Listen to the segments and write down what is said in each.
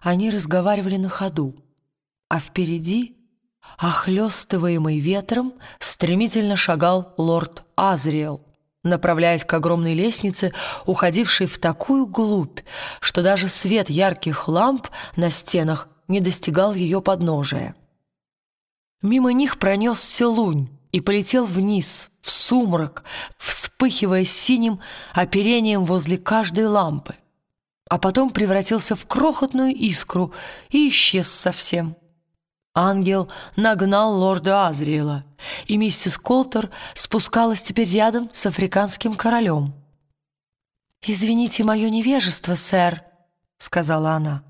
Они разговаривали на ходу, а впереди, охлёстываемый ветром, стремительно шагал лорд Азриэл, направляясь к огромной лестнице, уходившей в такую глубь, что даже свет ярких ламп на стенах не достигал ее подножия. Мимо них пронесся лунь и полетел вниз, в сумрак, вспыхивая синим оперением возле каждой лампы, а потом превратился в крохотную искру и исчез совсем. Ангел нагнал лорда Азриэла, и миссис Колтер спускалась теперь рядом с африканским королем. «Извините мое невежество, сэр», — сказала она.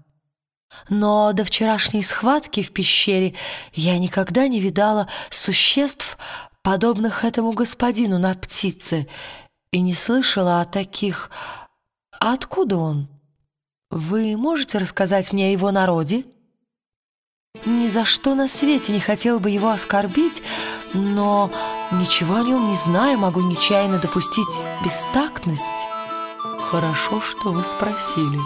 «Но до вчерашней схватки в пещере я никогда не видала существ, подобных этому господину на птице, и не слышала о таких... Откуда он? Вы можете рассказать мне о его народе?» Ни за что на свете не хотел бы его оскорбить, но ничего о нем не знаю, могу нечаянно допустить бестактность. Хорошо, что вы спросили.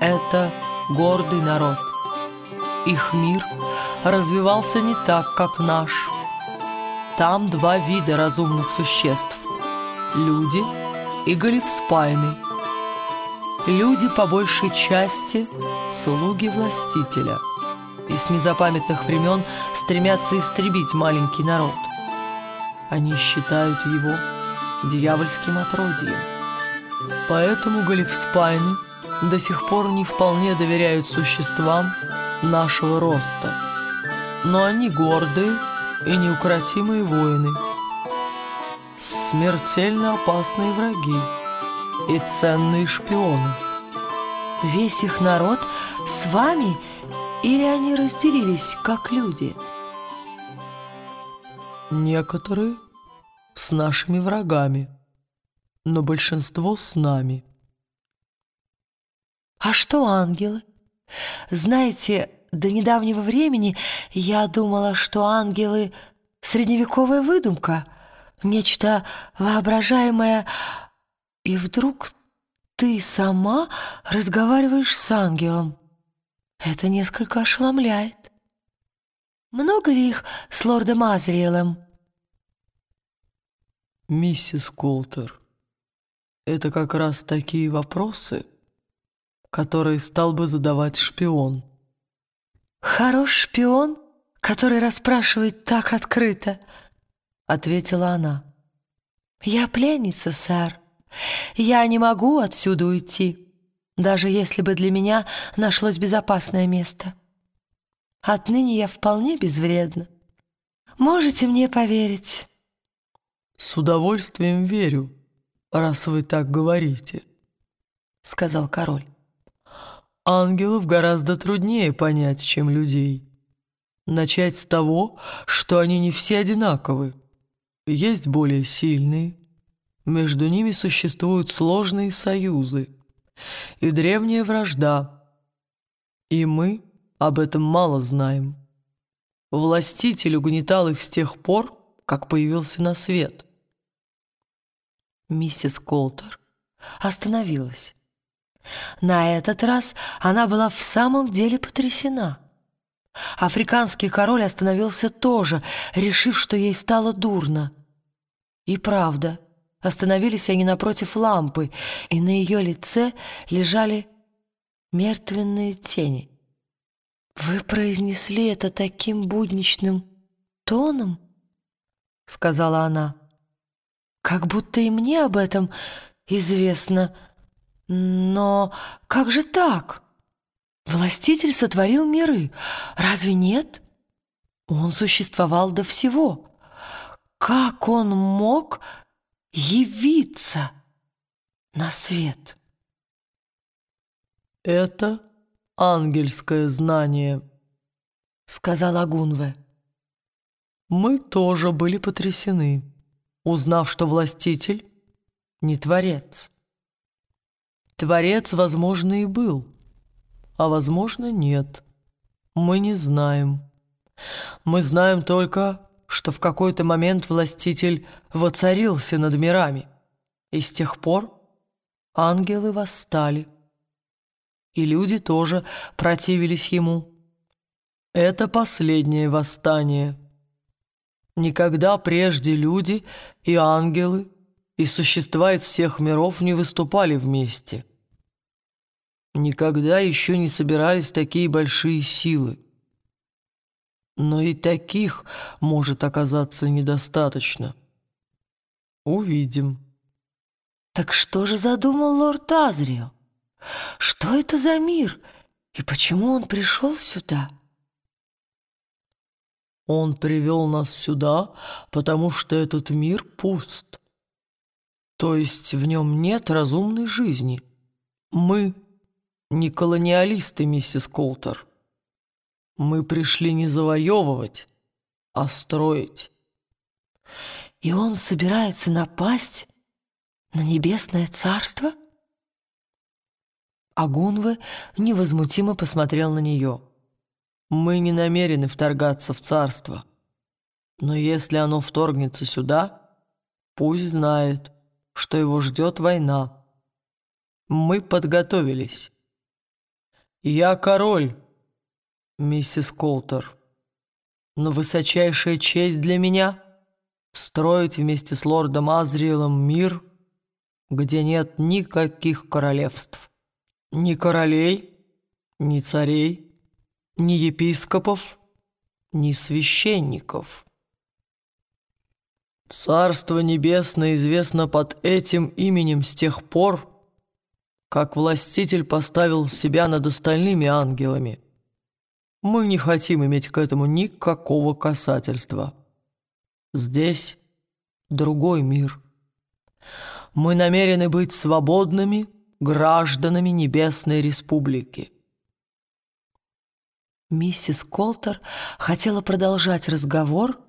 Это гордый народ. Их мир развивался не так, как наш. Там два вида разумных существ — люди и галифспайны. Люди по большей части — слуги властителя — и с незапамятных времен стремятся истребить маленький народ. Они считают его дьявольским отродьем. Поэтому галифспайны до сих пор не вполне доверяют существам нашего роста. Но они гордые и неукротимые воины, смертельно опасные враги и ценные шпионы. Весь их народ с вами – или они разделились, как люди? Некоторые с нашими врагами, но большинство с нами. А что ангелы? Знаете, до недавнего времени я думала, что ангелы — средневековая выдумка, нечто воображаемое, и вдруг ты сама разговариваешь с ангелом. Это несколько ошеломляет. Много ли их с лордом Азриэлем? Миссис Колтер, это как раз такие вопросы, которые стал бы задавать шпион. Хорош шпион, который расспрашивает так открыто, ответила она. Я пленница, сэр. Я не могу отсюда уйти даже если бы для меня нашлось безопасное место. Отныне я вполне безвредна. Можете мне поверить?» «С удовольствием верю, раз вы так говорите», — сказал король. «Ангелов гораздо труднее понять, чем людей. Начать с того, что они не все одинаковы. Есть более сильные, между ними существуют сложные союзы» и древняя вражда. И мы об этом мало знаем. Властитель угнетал их с тех пор, как появился на свет. Миссис Колтер остановилась. На этот раз она была в самом деле потрясена. Африканский король остановился тоже, решив, что ей стало дурно. И правда, Остановились они напротив лампы, и на ее лице лежали мертвенные тени. «Вы произнесли это таким будничным тоном?» — сказала она. «Как будто и мне об этом известно. Но как же так? Властитель сотворил миры. Разве нет? Он существовал до всего. Как он мог явиться на свет. «Это ангельское знание», — сказал Агунве. «Мы тоже были потрясены, узнав, что властитель не творец. Творец, возможно, и был, а, возможно, нет. Мы не знаем. Мы знаем только, что в какой-то момент властитель воцарился над мирами, и с тех пор ангелы восстали. и люди тоже противились ему. Это последнее восстание. Никогда прежде люди и ангелы и существа из всех миров не выступали вместе. Никогда еще не собирались такие большие силы. Но и таких может оказаться недостаточно. Увидим. Так что же задумал лорд Азриэл? Что это за мир? И почему он пришел сюда? Он привел нас сюда, потому что этот мир пуст. То есть в нем нет разумной жизни. Мы не колониалисты, миссис Колтер. Мы пришли не завоевывать, а строить. И он собирается напасть на небесное царство? Агунве невозмутимо посмотрел на нее. Мы не намерены вторгаться в царство. Но если оно вторгнется сюда, пусть знает, что его ждет война. Мы подготовились. Я король, миссис Колтер. Но высочайшая честь для меня — строить вместе с лордом Азриэлом мир, где нет никаких королевств. Ни королей, ни царей, ни епископов, ни священников. Царство Небесное известно под этим именем с тех пор, как властитель поставил себя над остальными ангелами. Мы не хотим иметь к этому никакого касательства. Здесь другой мир. Мы намерены быть свободными гражданами Небесной Республики. Миссис Колтер хотела продолжать разговор,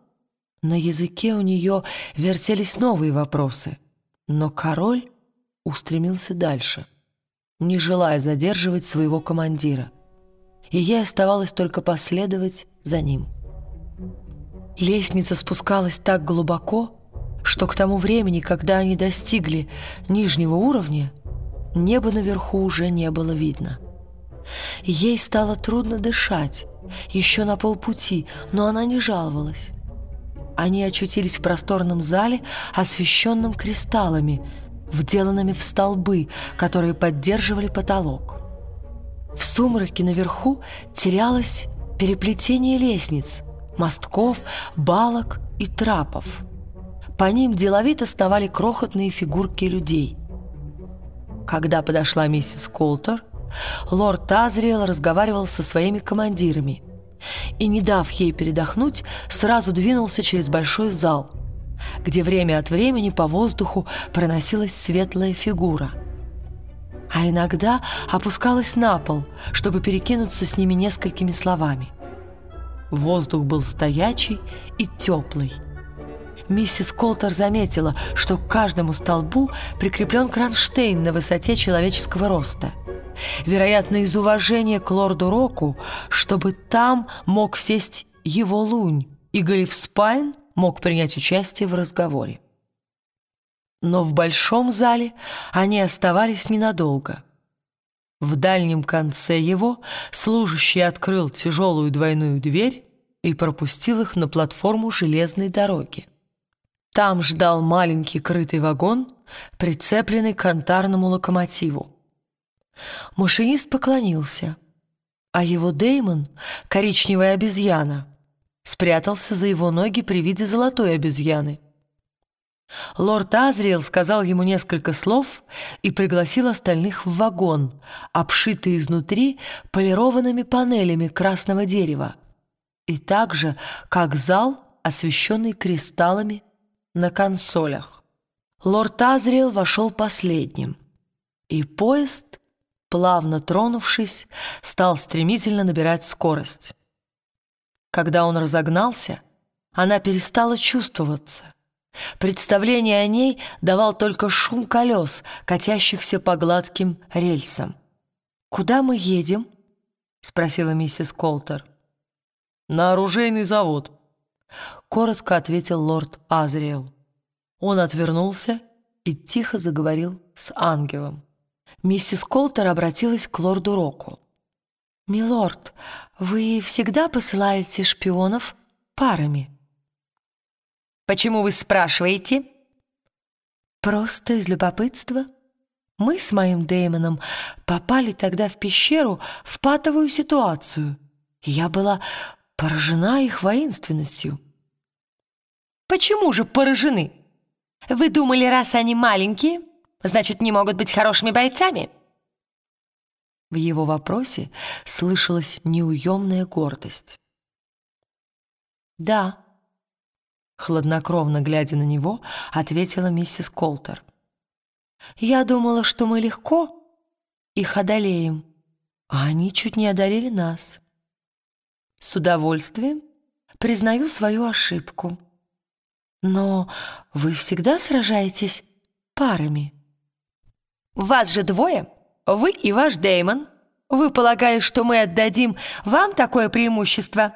на языке у нее вертелись новые вопросы, но король устремился дальше, не желая задерживать своего командира и ей оставалось только последовать за ним. Лестница спускалась так глубоко, что к тому времени, когда они достигли нижнего уровня, неба наверху уже не было видно. Ей стало трудно дышать, еще на полпути, но она не жаловалась. Они очутились в просторном зале, освещенном кристаллами, вделанными в столбы, которые поддерживали потолок. В сумраке наверху терялось переплетение лестниц, мостков, балок и трапов. По ним деловито вставали крохотные фигурки людей. Когда подошла миссис Колтер, лорд Тазриэл разговаривал со своими командирами и, не дав ей передохнуть, сразу двинулся через большой зал, где время от времени по воздуху проносилась светлая фигура – а иногда опускалась на пол, чтобы перекинуться с ними несколькими словами. Воздух был стоячий и теплый. Миссис Колтер заметила, что к каждому столбу прикреплен кронштейн на высоте человеческого роста. Вероятно, из уважения к лорду Року, чтобы там мог сесть его лунь, и Галиф Спайн мог принять участие в разговоре. Но в большом зале они оставались ненадолго. В дальнем конце его служащий открыл тяжелую двойную дверь и пропустил их на платформу железной дороги. Там ждал маленький крытый вагон, прицепленный к антарному локомотиву. Машинист поклонился, а его Деймон, коричневая обезьяна, спрятался за его ноги при виде золотой обезьяны — Лорд Азриэл сказал ему несколько слов и пригласил остальных в вагон, обшитый изнутри полированными панелями красного дерева, и также как зал, освещенный кристаллами на консолях. Лорд Азриэл вошел последним, и поезд, плавно тронувшись, стал стремительно набирать скорость. Когда он разогнался, она перестала чувствоваться, Представление о ней давал только шум колес, катящихся по гладким рельсам. «Куда мы едем?» — спросила миссис Колтер. «На оружейный завод», — коротко ответил лорд Азриэл. Он отвернулся и тихо заговорил с ангелом. Миссис Колтер обратилась к лорду Року. «Милорд, вы всегда посылаете шпионов парами?» «Почему вы спрашиваете?» «Просто из любопытства. Мы с моим Дэймоном попали тогда в пещеру в патовую ситуацию. Я была поражена их воинственностью». «Почему же поражены? Вы думали, раз они маленькие, значит, не могут быть хорошими бойцами?» В его вопросе слышалась неуемная гордость. «Да», — хладнокровно глядя на него, ответила миссис Колтер. «Я думала, что мы легко их одолеем, а они чуть не одолели нас. С удовольствием признаю свою ошибку. Но вы всегда сражаетесь парами?» «Вас же двое!» Вы и ваш Дэймон. Вы полагали, что мы отдадим вам такое преимущество?»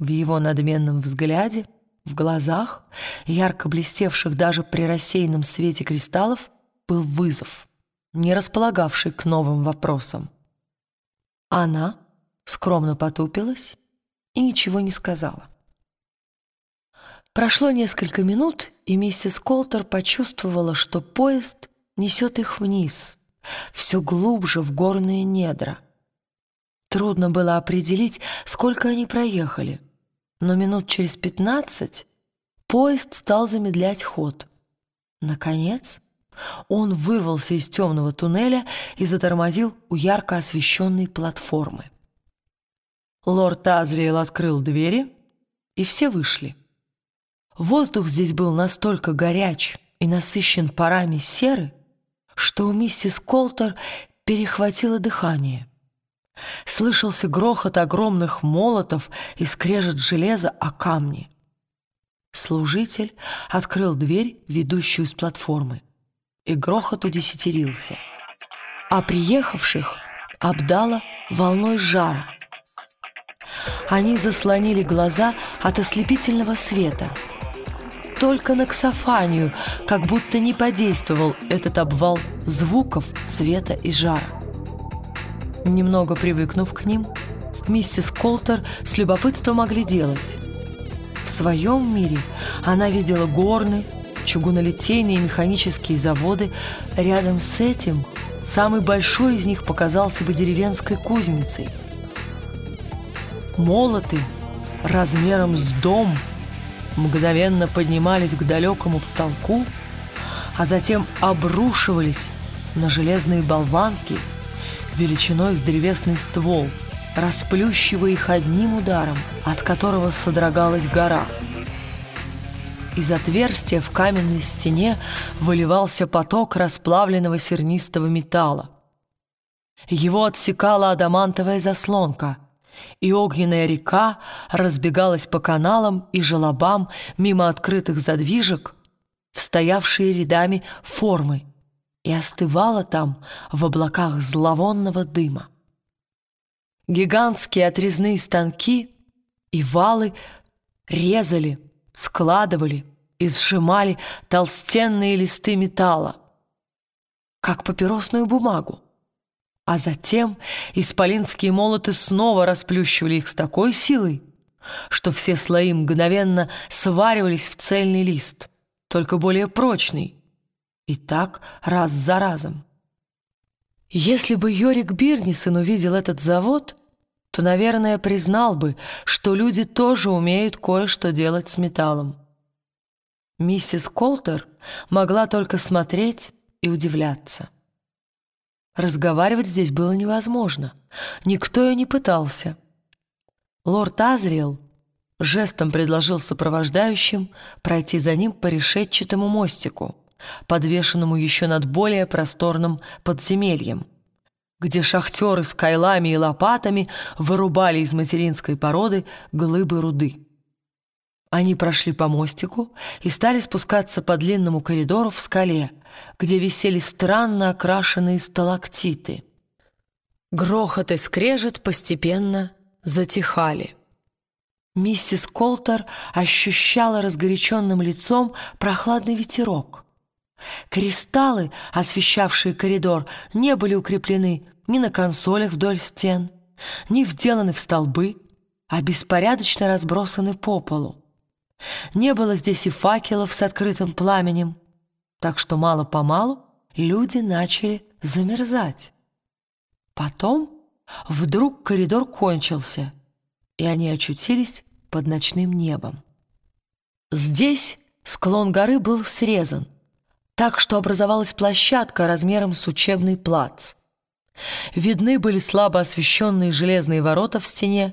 В его надменном взгляде, в глазах, ярко блестевших даже при рассеянном свете кристаллов, был вызов, не располагавший к новым вопросам. Она скромно потупилась и ничего не сказала. Прошло несколько минут, и миссис Колтер почувствовала, что поезд несет их вниз — все глубже в горные недра. Трудно было определить, сколько они проехали, но минут через пятнадцать поезд стал замедлять ход. Наконец, он вырвался из темного туннеля и затормозил у ярко освещенной платформы. Лорд Азриэл открыл двери, и все вышли. Воздух здесь был настолько горяч и насыщен парами серы, что у миссис Колтер перехватило дыхание. Слышался грохот огромных молотов и скрежет железа о камни. Служитель открыл дверь, ведущую с платформы, и грохот удесятерился. А приехавших обдало волной жара. Они заслонили глаза от ослепительного света — только на ксофанию, как будто не подействовал этот обвал звуков, света и жара. Немного привыкнув к ним, миссис Колтер с любопытством огляделась. В своем мире она видела горны, чугунолитейные и механические заводы. Рядом с этим самый большой из них показался бы деревенской кузницей. Молоты размером с дом – мгновенно поднимались к далекому потолку, а затем обрушивались на железные болванки величиной с древесный ствол, расплющивая их одним ударом, от которого содрогалась гора. Из отверстия в каменной стене выливался поток расплавленного сернистого металла. Его отсекала адамантовая заслонка — и огненная река разбегалась по каналам и желобам мимо открытых задвижек, встоявшие рядами формы, и остывала там в облаках зловонного дыма. Гигантские отрезные станки и валы резали, складывали и сжимали толстенные листы металла, как папиросную бумагу. А затем исполинские молоты снова расплющивали их с такой силой, что все слои мгновенно сваривались в цельный лист, только более прочный, и так раз за разом. Если бы Йорик Бирнисон увидел этот завод, то, наверное, признал бы, что люди тоже умеют кое-что делать с металлом. Миссис Колтер могла только смотреть и удивляться. Разговаривать здесь было невозможно. Никто и не пытался. Лорд Азриэл жестом предложил сопровождающим пройти за ним по решетчатому мостику, подвешенному еще над более просторным подземельем, где шахтеры с кайлами и лопатами вырубали из материнской породы глыбы руды. Они прошли по мостику и стали спускаться по длинному коридору в скале, где висели странно окрашенные сталактиты. Грохот и скрежет постепенно затихали. Миссис Колтер ощущала разгоряченным лицом прохладный ветерок, Кристаллы, освещавшие коридор, не были укреплены ни на консолях вдоль стен, ни вделаны в столбы, а беспорядочно разбросаны по полу. Не было здесь и факелов с открытым пламенем, так что мало-помалу люди начали замерзать. Потом вдруг коридор кончился, и они очутились под ночным небом. Здесь склон горы был срезан, так что образовалась площадка размером с учебный плац. Видны были слабо освещенные железные ворота в стене,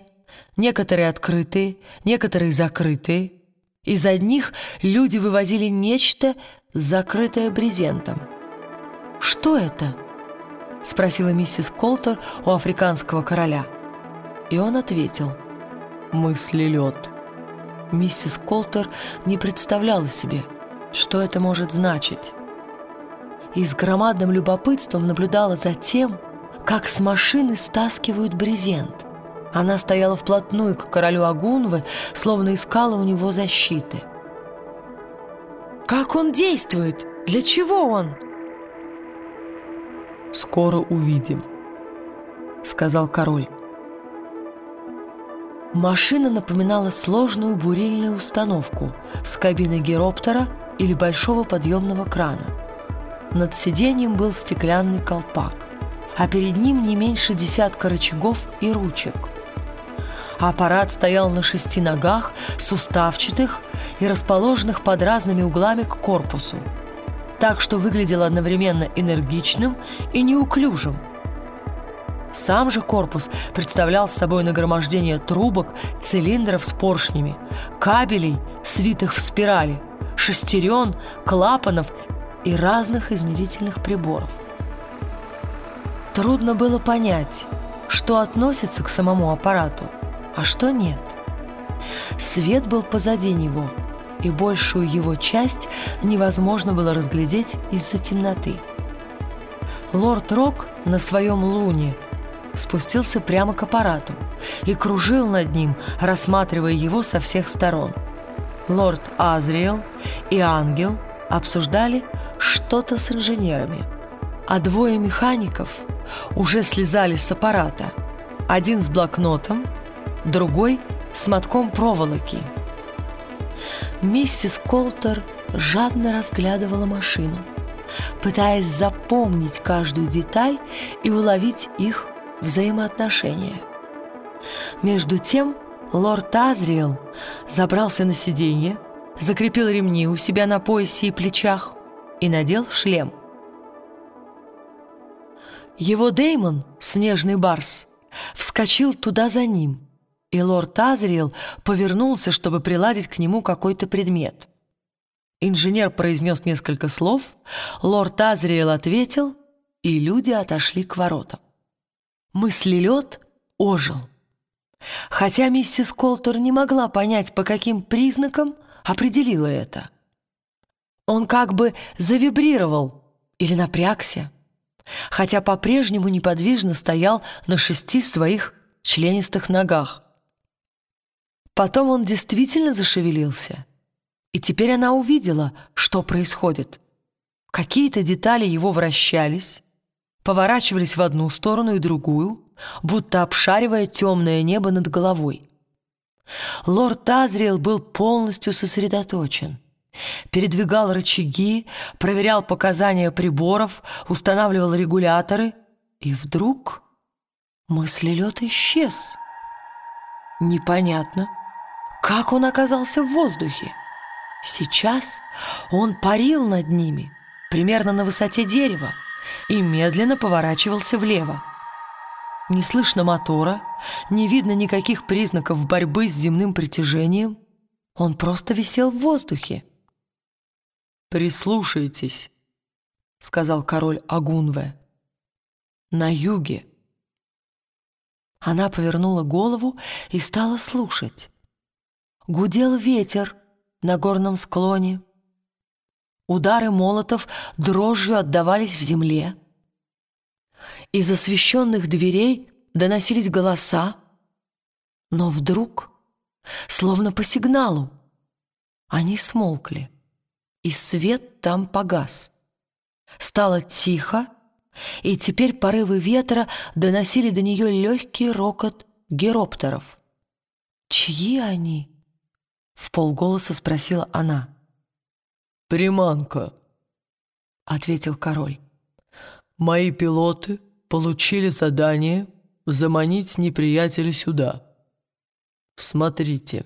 некоторые открытые, некоторые закрытые. Из одних люди вывозили нечто, закрытое брезентом. «Что это?» — спросила миссис Колтер у африканского короля. И он ответил «Мысли лед». Миссис Колтер не представляла себе, что это может значить. И с громадным любопытством наблюдала за тем, как с машины стаскивают брезент. Она стояла вплотную к королю Агунвы, словно искала у него защиты. «Как он действует? Для чего он?» «Скоро увидим», — сказал король. Машина напоминала сложную бурильную установку с кабиной героптера или большого подъемного крана. Над сиденьем был стеклянный колпак, а перед ним не меньше десятка рычагов и ручек. Аппарат стоял на шести ногах, суставчатых и расположенных под разными углами к корпусу, так что выглядел одновременно энергичным и неуклюжим – сам же корпус представлял собой нагромождение трубок, цилиндров с поршнями, кабелей, свитых в спирали, шестерен, клапанов и разных измерительных приборов. Трудно было понять, что относится к самому аппарату, а что нет. Свет был позади него, и большую его часть невозможно было разглядеть из-за темноты. Лорд Рок на своем луне – спустился прямо к аппарату и кружил над ним, рассматривая его со всех сторон. Лорд Азриэл и Ангел обсуждали что-то с инженерами, а двое механиков уже слезали с аппарата, один с блокнотом, другой с мотком проволоки. Миссис Колтер жадно разглядывала машину, пытаясь запомнить каждую деталь и уловить их взаимоотношения. Между тем лорд Азриэл забрался на сиденье, закрепил ремни у себя на поясе и плечах и надел шлем. Его Деймон, снежный барс, вскочил туда за ним, и лорд Азриэл повернулся, чтобы приладить к нему какой-то предмет. Инженер произнес несколько слов, лорд Азриэл ответил, и люди отошли к воротам мыслелед ожил. Хотя миссис Колтер не могла понять, по каким признакам определила это. Он как бы завибрировал или напрягся, хотя по-прежнему неподвижно стоял на шести своих членистых ногах. Потом он действительно зашевелился, и теперь она увидела, что происходит. Какие-то детали его вращались, поворачивались в одну сторону и другую, будто обшаривая темное небо над головой. Лорд Тазриэл был полностью сосредоточен. Передвигал рычаги, проверял показания приборов, устанавливал регуляторы, и вдруг мыслелед исчез. Непонятно, как он оказался в воздухе. Сейчас он парил над ними, примерно на высоте дерева и медленно поворачивался влево. Не слышно мотора, не видно никаких признаков борьбы с земным притяжением. Он просто висел в воздухе. «Прислушайтесь», — сказал король Агунве. «На юге». Она повернула голову и стала слушать. Гудел ветер на горном склоне, Удары молотов дрожью отдавались в земле. Из освещенных дверей доносились голоса, но вдруг, словно по сигналу, они смолкли, и свет там погас. Стало тихо, и теперь порывы ветра доносили до нее легкий рокот героптеров. «Чьи они?» — в полголоса спросила она. «Приманка», — ответил король. «Мои пилоты получили задание заманить неприятеля сюда. Смотрите».